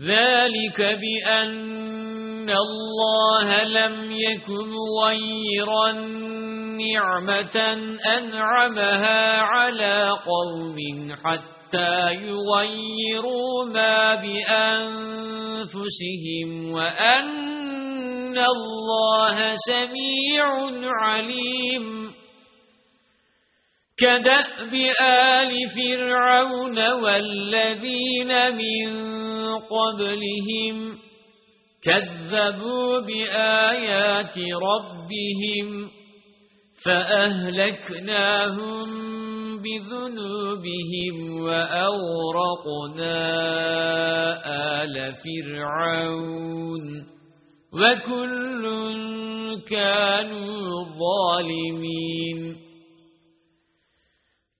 ذلك بأن الله لم يكن غيرا نعمة أنعمها على قوم حتى يغيروا ما بأنفسهم وأن الله سميع عليم كدأب آل فرعون والذين من قبلهم كذبوا بآيات ربهم فأهلكناهم بذنوبهم وأورقنا آل فرعون وكل كانوا ظالمين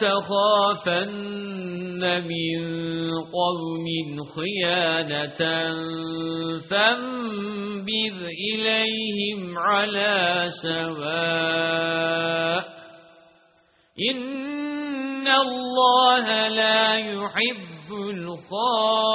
تَخَافَنَّ مِنْ قَوْمٍ خِيَانَةً فَانبِذْ إِلَيْهِمْ عَلَى سَوَاءٍ إِنَّ اللَّهَ لَا يُحِبُّ الْخَائِنِينَ